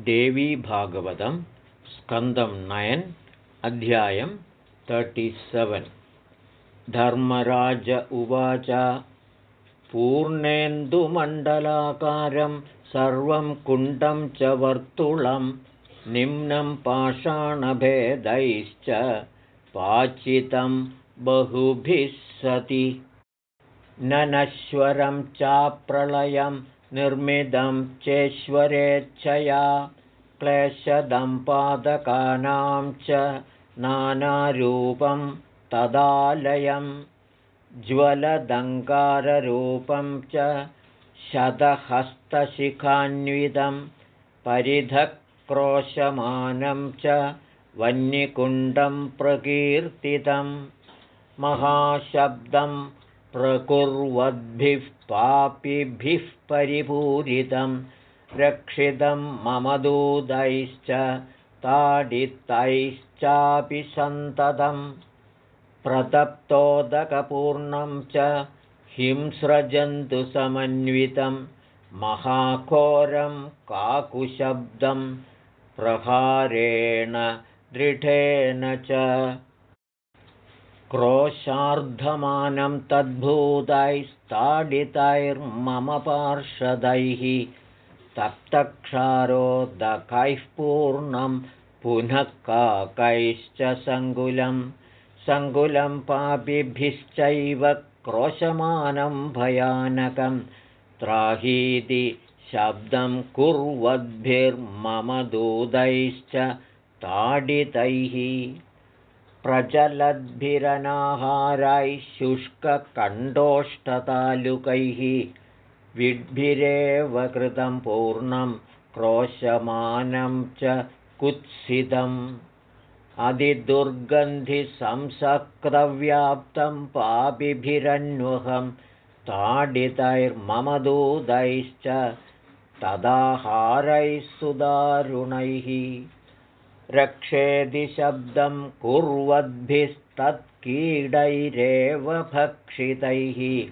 देवीभागवतं स्कन्दं नयन् अध्यायं तर्टिसेवेन् धर्मराज उवाच पूर्णेन्दुमण्डलाकारं सर्वं कुण्डं च वर्तुलं निम्नं पाषाणभेदैश्च पाचितं बहुभिः सति। ननश्वरं चाप्रलयं निर्मिदं चेश्वरेच्छया क्लेशदम्पादकानां च नानारूपं तदालयं ज्वलदङ्काररूपं च शतहस्तशिखान्वितं परिधक्रोशमानं च वह्निकुण्डं प्रकीर्तितं महाशब्दं प्रकुर्वद्भिः पापिभिः परिपूरितं रक्षितं मम दूतैश्च ताडितैश्चापि सन्ततं। प्रतप्तोदकपूर्णं च हिंस्रजन्तुसमन्वितं महाघोरं काकुशब्दं प्रहारेण दृढेन च क्रोशार्धमानं तद्भूतैस्ताडितैर्मम पार्षदैः तप्तक्षारोदकैः पूर्णं पुनः काकैश्च सङ्कुलं सङ्कुलं पापिभिश्चैव क्रोशमानं भयानकं। त्राहीति शब्दं कुर्वद्भिर्मम दूतैश्च ताडितैः प्रचलद्भिरनाहारैः शुष्ककण्डोष्ठतालुकैः विड्भिरेव कृतं पूर्णं क्रोशमानं च कुत्सितम्। अधिदुर्गन्धिसंसक्तव्याप्तं पापिभिरन्वहं ताडितैर्मम दूतैश्च तदाहारैः सुदारुणैः रक्षेदि शब्दं कुर्वद्भिस्तत्कीडैरेव भक्षितैः।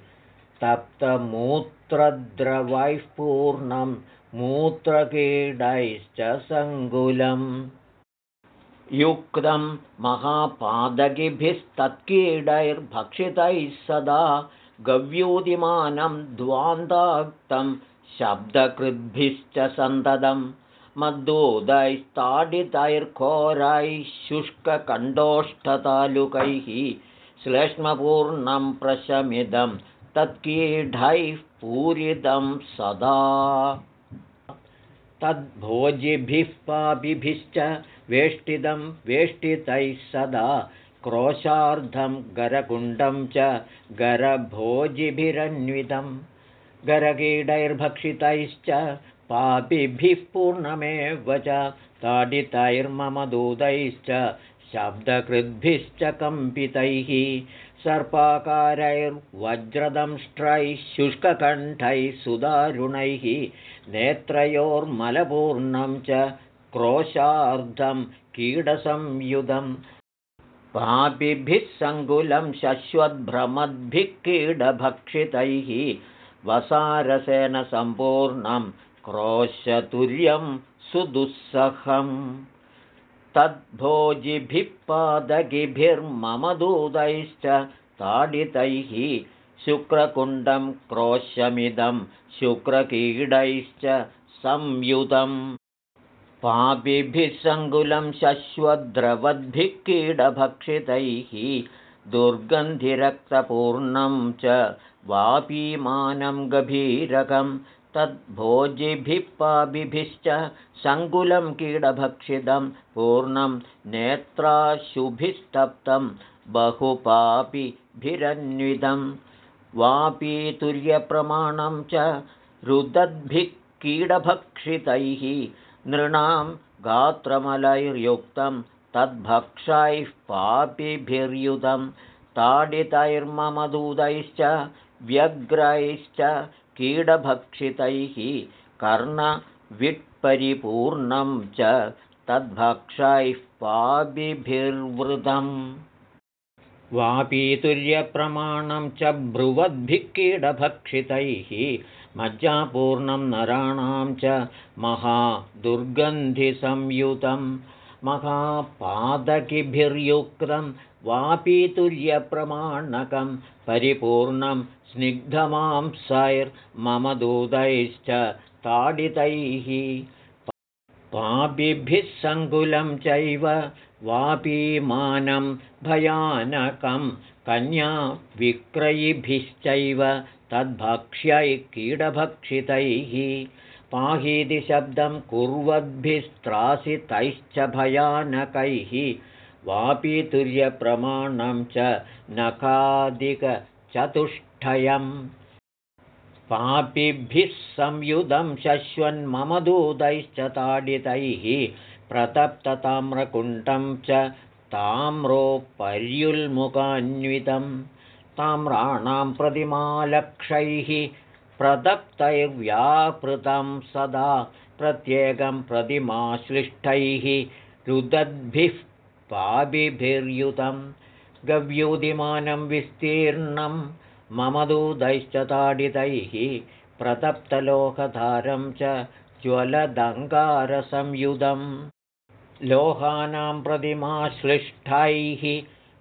तप्तमूत्रद्रवैः पूर्णं मूत्रकीडैश्च सङ्कुलम्। युक्तं महापादकिभिस्तत्कीडैर्भक्षितैः सदा गव्यूदिमानं द्वान्दाक्तं शब्दकृद्भिश्च सन्ततम् मद्दूतैस्ताडितैर्घोरैः शुष्ककण्डोष्ठतालुकैः श्लेष्मपूर्णं प्रशमिदं तत्कीढैः पूरितं सदा। तद्भोजिभिः पापिभिश्च वेष्टितं वेष्टितैः सदा। क्रोशार्धं गरकुण्डं च गरभोजिभिरन्वितं। गरकीडैर्भक्षितैश्च पापिभिः पूर्णमेव च ताडितैर्मम दूतैश्च शब्दकृद्भिश्च कम्पितैः। सर्पाकारैर्वज्रदंष्ट्रैः शुष्ककण्ठैः सुदारुणैः नेत्रयोर्मलपूर्णं च क्रोशार्धं कीडसंयुधं पापिभिः सङ्कुलं शश्वद्भ्रमद्भिः कीडभक्षितैः वसारसेन सम्पूर्णं क्रोशतुर्यं सुदुःसहं तद्भोजिभिः पादगिभिर्मम दूतैश्च ताडितैः शुक्रकुण्डं क्रोशमिदं शुक्रकीडैश्च संयुतं पापिभिः सङ्कुलं शश्वद्रवद्भिः कीडभक्षितैः दुर्गन्धिरक्तपूर्णं च वापीमानं गभीरकम् तद्भोजिभिः पापिभिश्च सङ्कुलं कीडभक्षितं पूर्णं नेत्राशुभिस्तप्तं बहुपापिभिरन्वितं वापीतुर्यप्रमाणं च रुदद्भिः कीडभक्षितैः नृणां गात्रमलैर्युक्तं तद्भक्षैः पापिभिर्युतं ताडितैर्ममदूतैश्च व्यग्रैश्च कीडभक्षितैः कर्णविट्परिपूर्णं च तद्भक्षैः पापिभिर्वृतम् वापीतुल्यप्रमाणं च ब्रुवद्भिः कीडभक्षितैः मज्जापूर्णं नराणां च महादुर्गन्धिसंयुतं महापादकिभिर्युक्तं वापीतुल्यप्रमाणकं परिपूर्णं स्निग्धमांसैर्मम दूतैश्च ताडितैः। पापिभिः सङ्कुलं चैव वापीमानं भयानकं कन्या विक्रयिभिश्चैव तद्भक्ष्यै कीडभक्षितैः पाहीति शब्दं कुर्वद्भिस्त्रासितैश्च भयानकैः वापीतुल्यप्रमाणं च नखादिकचतुष्टयम्। पापिभिः संयुधं शश्वन्मम दूतैश्च ताडितैः प्रतप्तताम्रकुण्डं च ताम्रोपर्युल्मुखान्वितं ताम्राणां प्रतिमालक्षैः प्रतप्तैर्व्यापृतं सदा प्रत्येकं प्रतिमाश्लिष्टैः रुदद्भिः पापिभिर्युतं गव्यूदिमानं विस्तीर्णं मम दूतैश्च ताडितैः प्रतप्तलोकधारं च ज्वलदङ्गारसंयुधम् लोहानां प्रतिमाश्लिष्टैः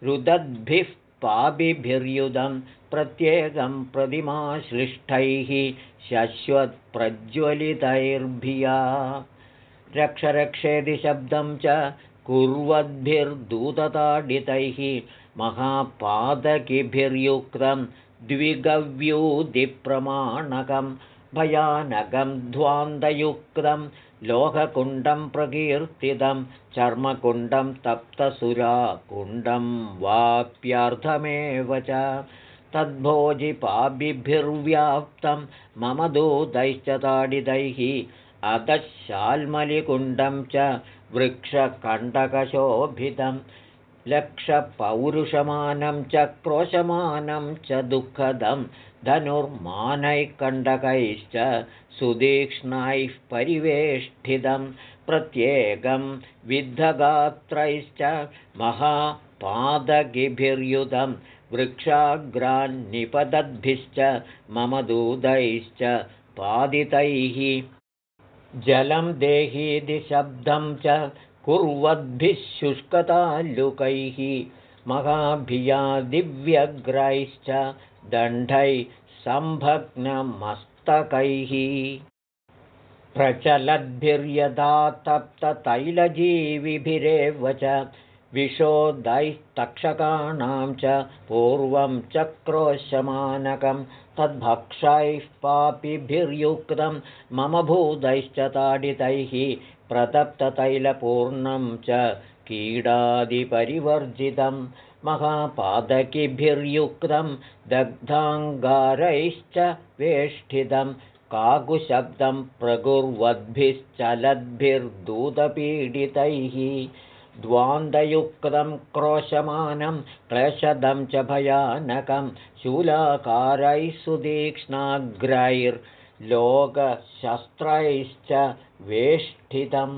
रुदद्भिः पापिभिर्युधं प्रत्येकं प्रतिमाश्लिष्टैः शश्वत्प्रज्वलितैर्भिया। रक्षरक्षेति शब्दं च कुर्वद्भिर्दूतताडितैः महापादकिभिर्युक्तं द्विगव्यूदिप्रमाणकं भयानकं ध्वान्तयुक्तं लोहकुण्डं प्रकीर्तितं चर्मकुण्डं तप्तसुराकुण्डं वाप्यर्थमेव च। तद्भोजिपाभिर्व्याप्तं मम दूतैश्च ताडितैः अधः शाल्मलिकुण्डं च वृक्षकण्टकशोभितं लक्षपौरुषमानं च क्रोशमानं च दुःखदं धनुर्मानैकण्डकैश्च सुदीक्ष्णैः परिवेष्टितं प्रत्येकं विद्धगात्रैश्च महापादगिभिर्युतं वृक्षाग्रान्निपतद्भिश्च मम दूतैश्च पादितैः। जलं देहीति शब्दं च कुर्वद्भिः शुष्कताल्लुकैः। महाभिया दिव्यग्रैश्च दण्डैः सम्भग्नमस्तकैः। प्रचलद्भिर्यदा तप्ततैलजीविभिरेव च विशोदैस्तक्षकाणां च पूर्वं चक्रोशमानकं तद्भक्षैः पापिभिर्युक्तं मम भूतैश्च ताडितैः प्रतप्ततैलपूर्णं च कीडादिपरिवर्जितं महापादकिभिर्युक्तं दग्धाङ्गारैश्च वेष्टितं काकुशब्दं प्रकुर्वद्भिश्चलद्भिर्दूतपीडितैः द्वान्दयुक्तं क्रोशमानं क्लेशदं च भयानकं शूलाकारैः सुदीक्ष्णाग्रैर्लोकशस्त्रैश्च वेष्टितं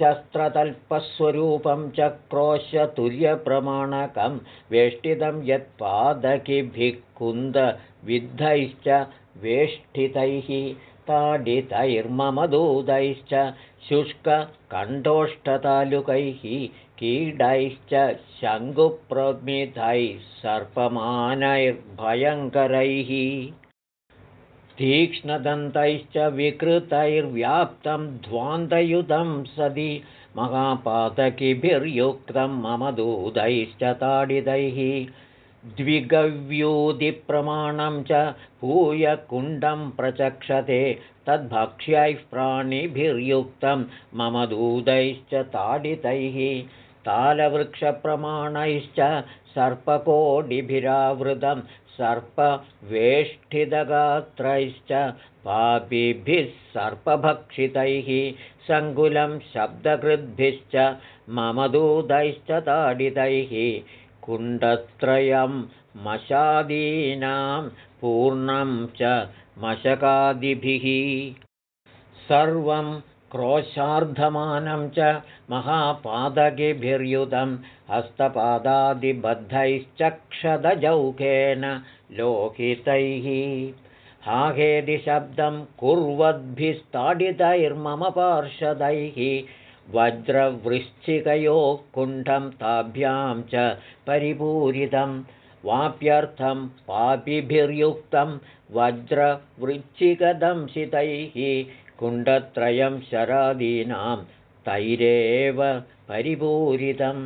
शस्त्रतल्पस्वरूपं च क्रोशतुल्यप्रमाणकं वेष्टितं यत्पादकिभिः कुन्दविद्धैश्च वेष्टितैः ताडितैर्मम दूतैश्च शुष्ककण्ठोष्ठतालुकैः कीडैश्च शङ्कुप्रमिथैः सर्पमानैर्भयङ्करैः तीक्ष्णदन्तैश्च विकृतैर्व्याप्तं ध्वान्तयुधं सदि महापातकिभिर्युक्तं मम दूतैश्च ताडितैः द्विगव्यूदिप्रमाणं च पूयकुण्डं प्रचक्षते तद्भक्ष्यैः प्राणिभिर्युक्तं मम दूतैश्च ताडितैः तालवृक्षप्रमाणैश्च सर्पकोडिभिरावृतं सर्पवेष्ठितगात्रैश्च पापिभिः सर्पभक्षितैः सङ्कुलं शब्दकृद्भिश्च मम दूतैश्च ताडितैः कुण्डत्रयं मशादीनां पूर्णं च मशकादिभिः। सर्वं क्रोशार्धमानं च महापादगिभिर्युतं हस्तपादादिबद्धैश्चक्षदजौकेन लोहितैः हाहेदिशब्दं कुर्वद्भिस्ताडितैर्मम पार्षदैः। वज्रवृश्चिकयोः कुण्ठं ताभ्यां च परिपूरितं। वाप्यर्थं पापिभिर्युक्तं वज्रवृश्चिकदंशितैः कुण्डत्रयं शरादीनां तैरेव परिपूरितं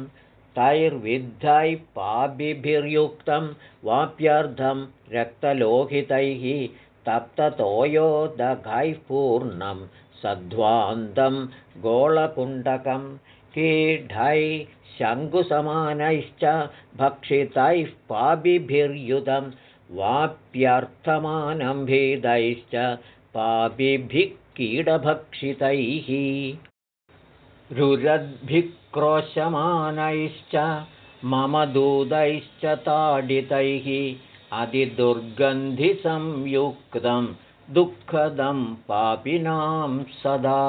तैर्विद्धैः पापिभिर्युक्तं वाप्यर्थं रक्तलोहितैः तप्ततोयोदघैः पूर्णं सध्वान्तं गोलकुण्डकं कीढैः शङ्कुसमानैश्च भक्षितैः पापिभिर्युतं वाप्यर्थमानं भेदैश्च पापिभिः कीडभक्षितैः रुरद्भिक्रोशमानैश्च मम दूतैश्च ताडितैः अधिदुर्गन्धिसंयुक्तं दुःखदं पापिनां सदा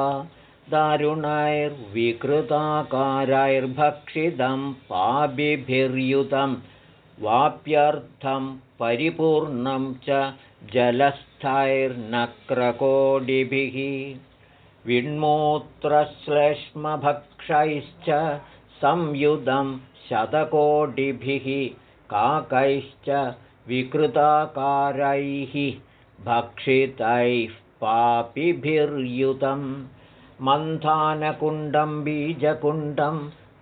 दारुणैर्विकृताकारैर्भक्षितं पापिभिर्युतं वाप्यर्थं परिपूर्णं च जलस्थैर्नक्रकोडिभिः विण्मूत्रश्लेष्मभक्षैश्च संयुधं शतकोटिभिः काकैश्च विकृताकारैः भक्षितैः पापिभिर्युतं मन्थानकुण्डं बीजकुण्डं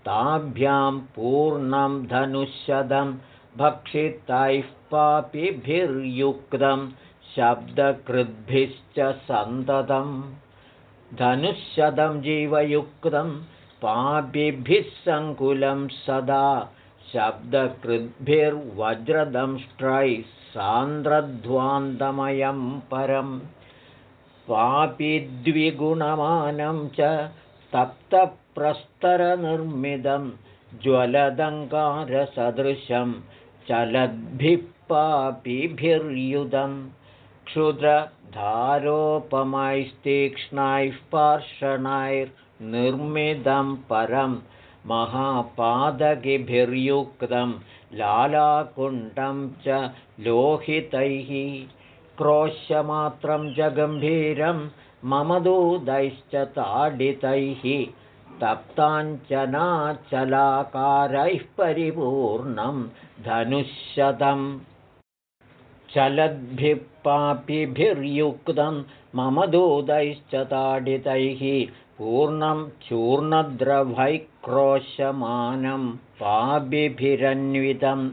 ताभ्यां पूर्णं धनुष्यदं भक्षितैः पापिभिर्युक्तं शब्दकृद्भिश्च सन्ततं। धनुष्यदं जीवयुक्तं पापिभिः सङ्कुलं सदा शब्दकृद्भिर्वज्रदंष्ट्रैः सान्द्रध्वान्तमयं परं। पापिद्विगुणमानं च तप्तप्रस्तरनिर्मितं ज्वलदङ्कारसदृशं चलद्भिः पापिभिर्युधं क्षुद्रधारोपमैस्तीक्ष्णैः पार्षणैर्निर्मितं परं महापादकिभिर्युक्तं लालाकुण्डं च लोहितैः। क्रोश्यमात्रं च गम्भीरं मम दूतैश्च ताडितैः तप्ताञ्चनाचलाकारैः परिपूर्णं धनुष्यदम्। चलद्भिः पापिभिर्युक्तं मम दूतैश्च ताडितैः पूर्णं चूर्णद्रवैक्रोशमानं पापिभिरन्वितं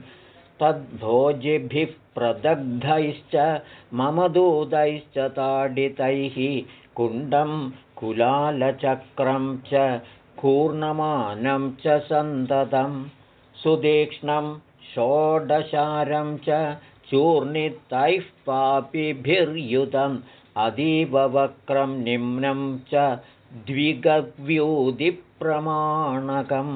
तद्भोजिभिः प्रदग्धैश्च मम दूतैश्च ताडितैः कुण्डं कुलालचक्रं च कूर्णमानं च सन्ततं सुदीक्ष्णं षोडशारं च चूर्णितैः पापिभिर्युतम् अतीववक्रं निम्नं च द्विगव्यूदिप्रमाणकं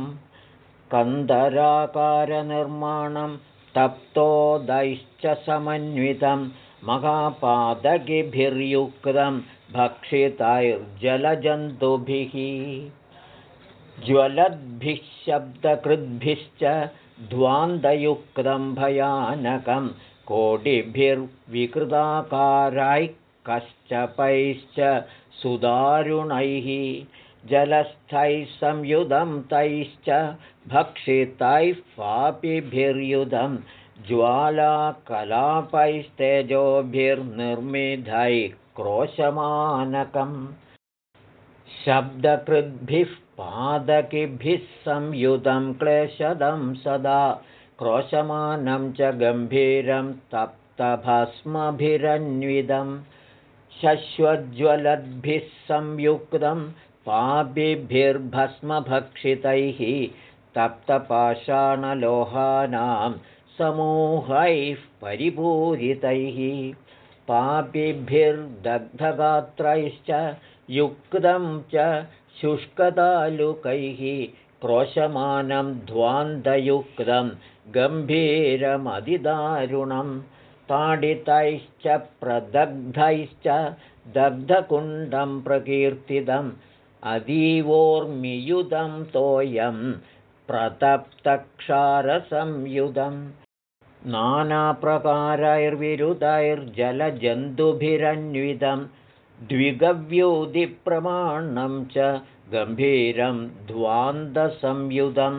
कन्दराकारनिर्माणं तप्तोदैश्च समन्वितं महापादगिभिर्युक्तं भक्षितैर्जलजन्तुभिः ज्वलद्भिः शब्दकृद्भिश्च ध्वान्तयुक्तं भयानकं कोटिभिर्विकृताकारैः कश्चपैश्च सुदारुणैः जलस्थैः संयुधं तैश्च भक्षितैः पापिभिर्युधं ज्वालाकलापैस्तेजोभिर्निर्मिधैः क्रोशमानकम् शब्दकृद्भिः पादकिभिः संयुतं क्लेशदं सदा क्रोशमानं च गम्भीरं तप्तभस्मभिरन्विदम् शश्वज्वलद्भिः संयुक्तं पापिभिर्भस्मभक्षितैः तप्तपाषाणलोहानां समूहैः परिपूरितैः पापिभिर्दग्धगात्रैश्च युक्तं च शुष्कतालुकैः क्रोशमानं ध्वान्तयुक्तं गम्भीरमधिदारुणम् ताडितैश्च प्रदग्धैश्च दग्धकुण्डं प्रकीर्तितं अतीवोर्मियुधं तोयं प्रतप्तक्षारसंयुधम्। नानाप्रकारैर्विरुदैर्जलजन्तुभिरन्वितं द्विगव्यूधिप्रमाणं च गम्भीरं ध्वान्तसंयुधं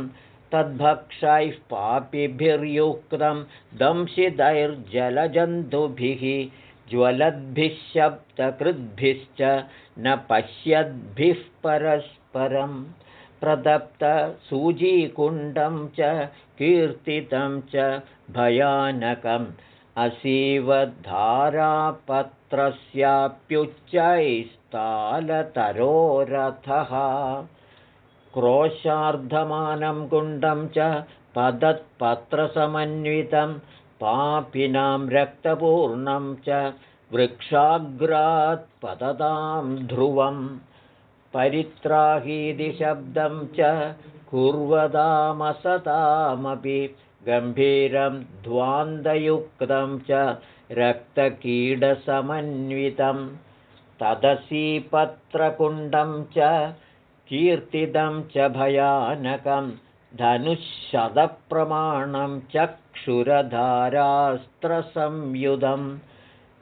तद्भक्षैः पापिभिर्युक्तं दंशितैर्जलजन्तुभिः ज्वलद्भिः शब्दकृद्भिश्च न पश्यद्भिः परस्परं प्रदप्तसूजीकुण्डं च कीर्तितं च भयानकम् असीवधारापत्रस्याप्युच्चैस्तालतरोरथः क्रोशार्धमानं कुण्डं च पदत्पत्रसमन्वितं पापिनां रक्तपूर्णं च वृक्षाग्रात् पततां ध्रुवं। परित्राहीति शब्दं च कुर्वदामसतामपि गम्भीरं ध्वान्तयुक्तं च रक्तकीडसमन्वितं तदसीपत्रकुण्डं च कीर्तितं च भयानकं धनुःशतप्रमाणं चक्षुरधारास्त्रसंयुधं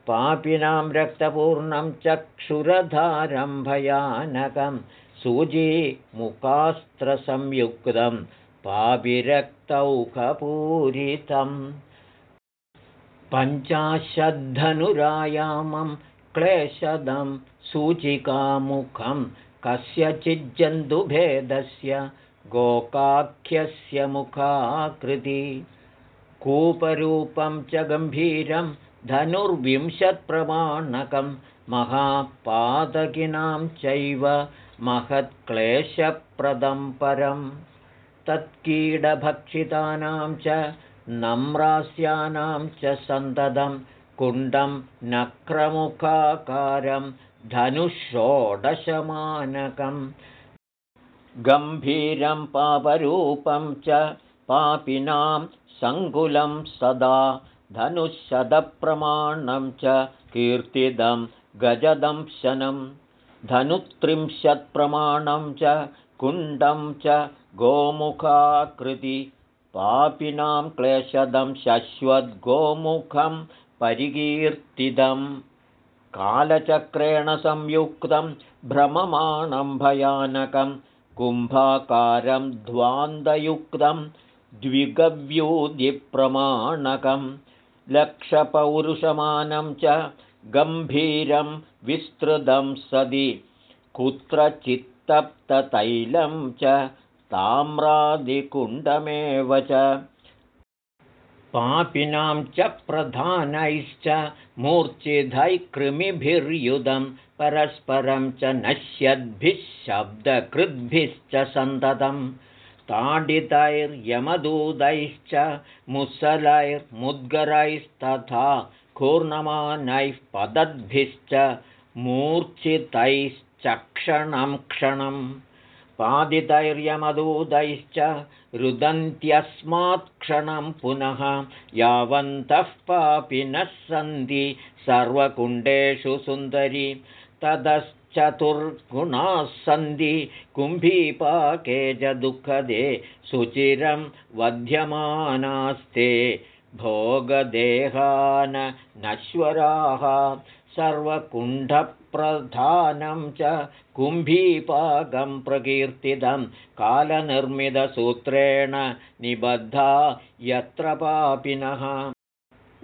पापिनां रक्तपूर्णं चक्षुरधारं भयानकं सूजीमुखास्त्रसंयुक्तं पापिरक्तौखपूरितम् पञ्चाशद्धनुरायामं क्लेशदं सूचिकामुखं कस्यचिज्जन्तुभेदस्य गोकाख्यस्य मुखाकृति। कूपरूपं च गम्भीरं धनुर्विंशत्प्रमाणकं महापादकिनां चैव महत्क्लेशप्रदं परम् तत्कीडभक्षितानां च नम्रास्यानां च सन्ततं कुण्डं नक्रमुखाकारं धनुषोडशमानकं गम्भीरं पापरूपं च पापिनां सङ्कुलं सदा धनुःशतप्रमाणं च कीर्तिदं गजदंशनं धनुत्रिंशत्प्रमाणं च कुण्डं च गोमुखाकृति पापिनां क्लेशदं शश्वद्गोमुखं परिकीर्तितं कालचक्रेण संयुक्तं भ्रममाणं भयानकं कुम्भाकारं ध्वान्तयुक्तं द्विगव्यूधिप्रमाणकं लक्षपौरुषमानं च गम्भीरं विस्तृतं सदि कुत्रचित्तप्ततैलं च ताम्रादिकुण्डमेव च। पापिनां च प्रधानैश्च मूर्च्छिधैकृमिभिर्युधं परस्परं च नश्यद्भिः शब्दकृद्भिश्च सन्ततं। ताडितैर्यमदूतैश्च मुसलैर्मुद्गरैस्तथा कूर्णमानैः पदद्भिश्च मूर्च्छितैश्चक्षणं क्षणम् पादितैर्यमदूतैश्च रुदन्त्यस्मात् क्षणं पुनः यावन्तः पापिनः सन्ति सर्वकुण्डेषु सुन्दरी ततश्चतुर्गुणाः सन्ति कुम्भीपाके च दुःखदे सुचिरं वध्यमानास्ते भोगदेहान नश्वराः सर्वकुण्ठप्रधानं च कुम्भीपाकं प्रकीर्तितं कालनिर्मितसूत्रेण निबद्धा यत्र पापिनः।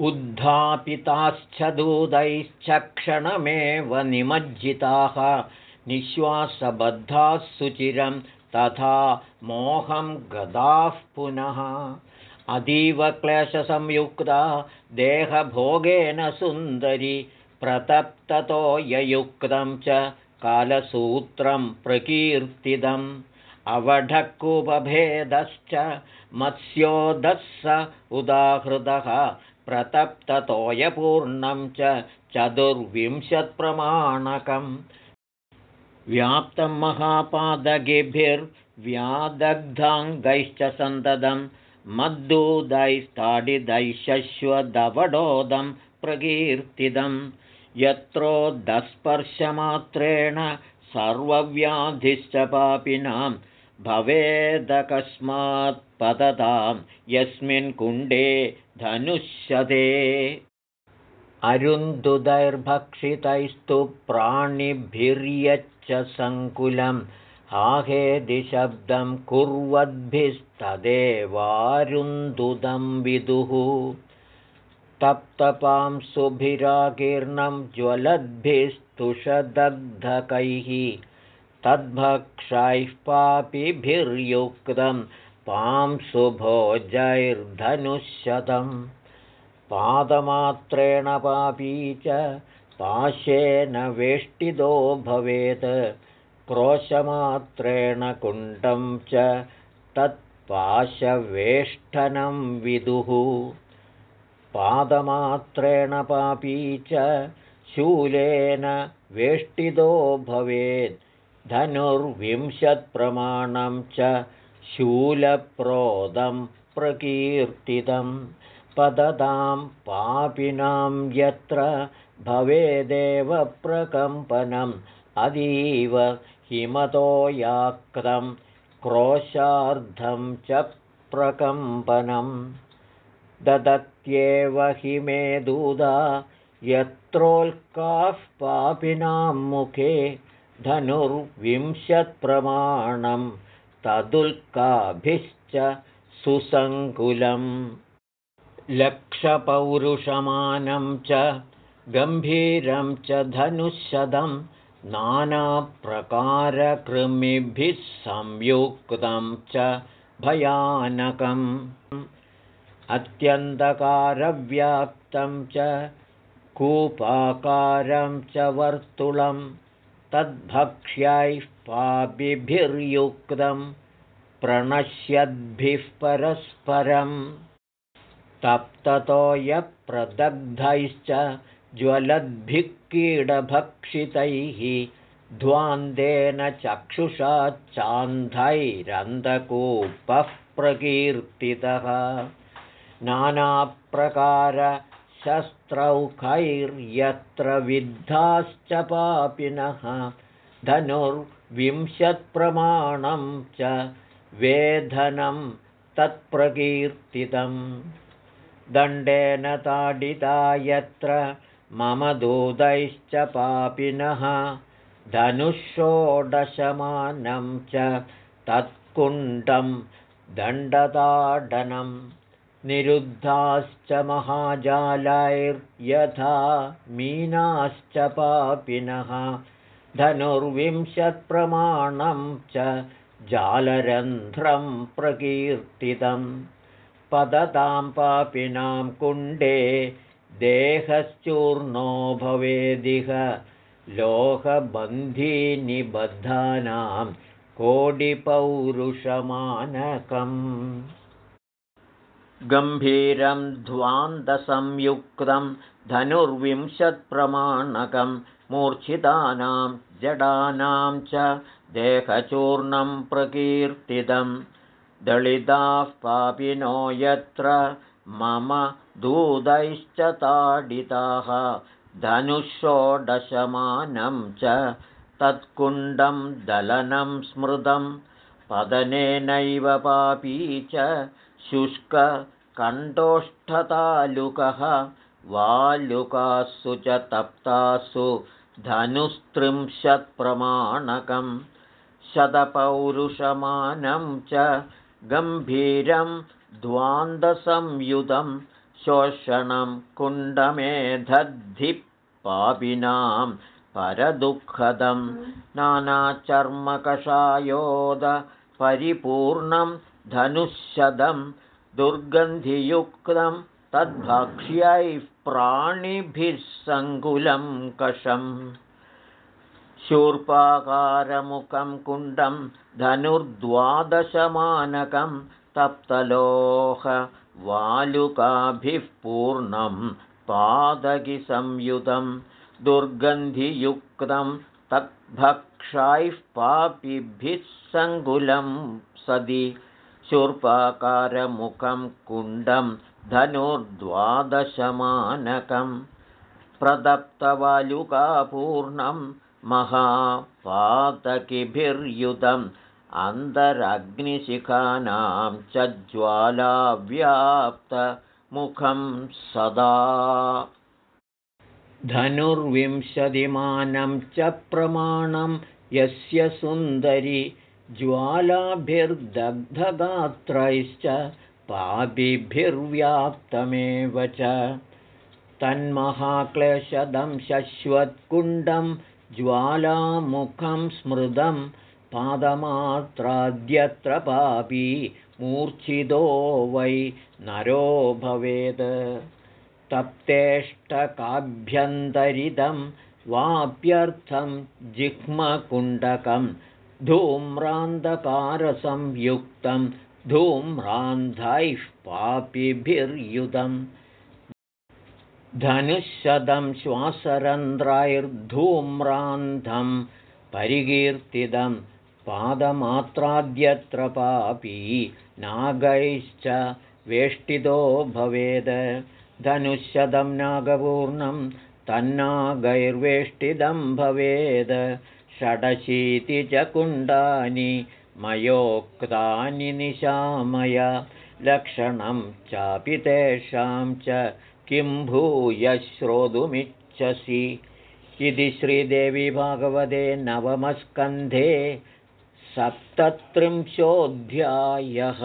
उद्धापिताश्च दूतैश्च क्षणमेव निमज्जिताः। निःश्वासबद्धाः सुचिरं तथा मोहं गदाः पुनः। अतीवक्लेशसंयुक्ता देहभोगेन सुन्दरी प्रतप्ततो ययुक्तं च कालसूत्रं प्रकीर्तितम्। अवढक्कुपभेदश्च मत्स्योदस्स उदाहृतः प्रतप्ततोयपूर्णं च चतुर्विंशत्प्रमाणकम् व्याप्तं महापादगिभिर्व्यादग्धाङ्गैश्च सन्ततं मद्दूदैस्ताडिदैशश्वदवडोदं प्रकीर्तितम् यत्रोदस्पर्शमात्रेण सर्वव्याधिश्च पापिनां भवेदकस्मात् पततां यस्मिन् कुण्डे धनुष्यते। अरुन्धुदैर्भक्षितैस्तु प्राणिभिर्यच्च सङ्कुलं आहेदिशब्दं कुर्वद्भिस्तदेवारुन्धुदं विदुः तप्तपां सुभिराकीर्णं ज्वलद्भिस्तुषदग्धकैः तद्भक्षैः पापिभिर्युक्तं पांसुभोजैर्धनुष्यतं पादमात्रेण पापी च पाशेन वेष्टितो भवेत्। क्रोशमात्रेण कुण्डं च तत्पाशवेष्टनं विदुः पादमात्रेण पापी च शूलेन वेष्टितो भवेत्। धनुर्विंशत्प्रमाणं च शूलप्रोदं प्रकीर्तितं। पदतां पापिनां यत्र भवेदेव प्रकम्पनम् अतीव हिमतो याक्तं क्रोशार्धं च ददत्येव हिमे दूदा यत्रोल्काः पापिनां मुखे धनुर्विंशत्प्रमाणं तदुल्काभिश्च सुसङ्कुलम् लक्षपौरुषमानं च गम्भीरं च धनुःशदं नानाप्रकारकृमिभिः संयुक्तं च भयानकम् अत्यन्धकारव्याप्तं च कूपाकारं च वर्तुलं तद्भक्ष्यैः पापिभिर्युक्तं प्रणश्यद्भिः परस्परं। तप्ततोयप्रदग्धैश्च ज्वलद्भिः कीडभक्षितैः ध्वान्देन चक्षुषाच्चान्धैरन्धकूपः प्रकीर्तितः नानाप्रकारशस्त्रौखैर्यत्र विद्धाश्च पापिनः धनुर्विंशत्प्रमाणं च वेधनं तत्प्रकीर्तितं दण्डेन ताडिता यत्र मम दूतैश्च पापिनः धनुषोडशमानं च तत्कुण्डं दण्डताडनं निरुद्धाश्च महाजालैर्यथा मीनाश्च पापिनः। धनुर्विंशत्प्रमाणं च जालरन्ध्रं प्रकीर्तितं। पदतां पापिनां कुण्डे देहश्चूर्णो भवेदिह। लोहबन्धीनिबद्धानां कोडिपौरुषमानकम् गम्भीरं ध्वान्तसंयुक्तं धनुर्विंशत्प्रमाणकं मूर्च्छितानां जडानां च देहचूर्णं प्रकीर्तितं। दलिताः पापिनो यत्र मम दूतैश्च ताडिताः धनुषोडशमानं च तत्कुण्डं दलनं स्मृतं। पदनेनैव पापी च शुष्ककण्ठोष्ठतालुकः वालुकासु च तप्तासु धनुस्त्रिंशत्प्रमाणकं शतपौरुषमानं च गम्भीरं द्वान्दसंयुतं शोषणं कुण्डमेधद्धिः पापिनां परदुःखदं नानाचर्मकषायोदपरिपूर्णं धनुःशदं दुर्गन्धियुक्तं तद्भक्ष्यैः प्राणिभिः सङ्कुलं कषम्। शूर्पाकारमुखं कुण्डं धनुर्द्वादशमानकं तप्तलोहवालुकाभिः पूर्णं पादगिसंयुतं दुर्गन्धियुक्तं तद्भक्षैः पापिभिः सङ्कुलं सदि शूर्पाकारमुखं कुण्डं धनुर्द्वादशमानकं प्रदप्तवालुकापूर्णं महापातकिभिर्युतम् अन्तरग्निशिखानां च ज्वालाव्याप्तमुखं सदा। धनुर्विंशतिमानं च प्रमाणं यस्य सुन्दरि ज्वालाभिर्दग्धगात्रैश्च पापिभिर्व्याप्तमेव च तन्महाक्लेशदं शश्वत्कुण्डं ज्वालामुखं स्मृतं पादमात्राद्यत्र पापी मूर्च्छितो वै नरो भवेत् तप्तेष्टकाभ्यन्तरितं वाप्यर्थं जिह्मकुण्डकं धूम्रान्धकारसंयुक्तं धूम्रान्धैः पापिभिर्युतम् धनुःशतं श्वासरन्ध्रैर्धूम्रान्धं परिकीर्तितं पादमात्राद्यत्र पापी नागैश्च वेष्टितो भवेद्। धनुःशतं नागपूर्णं तन्नागैर्वेष्टितं भवेद् षडशीति च कुण्डानि मयोक्तानि निशामय। लक्षणं चापि तेषां च किं भूय श्रोतुमिच्छसि। इति श्रीदेवी भागवते नवमस्कन्धे सप्तत्रिंशोऽध्यायः